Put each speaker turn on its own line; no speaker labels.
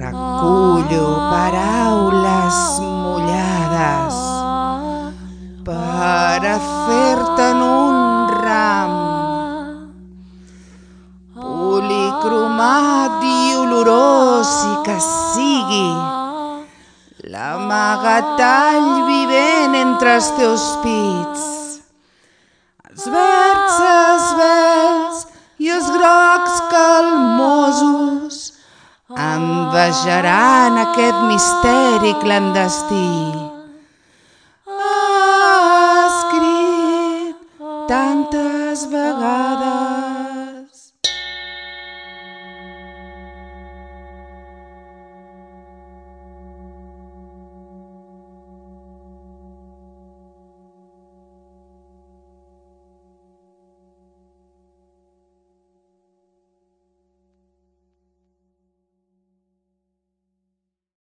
Recullo paraules mullades per a fer-te'n un ram. Policromat i olorós i que sigui l'amagatall vivent entre els teus pits envejaran aquest misteri clandestí.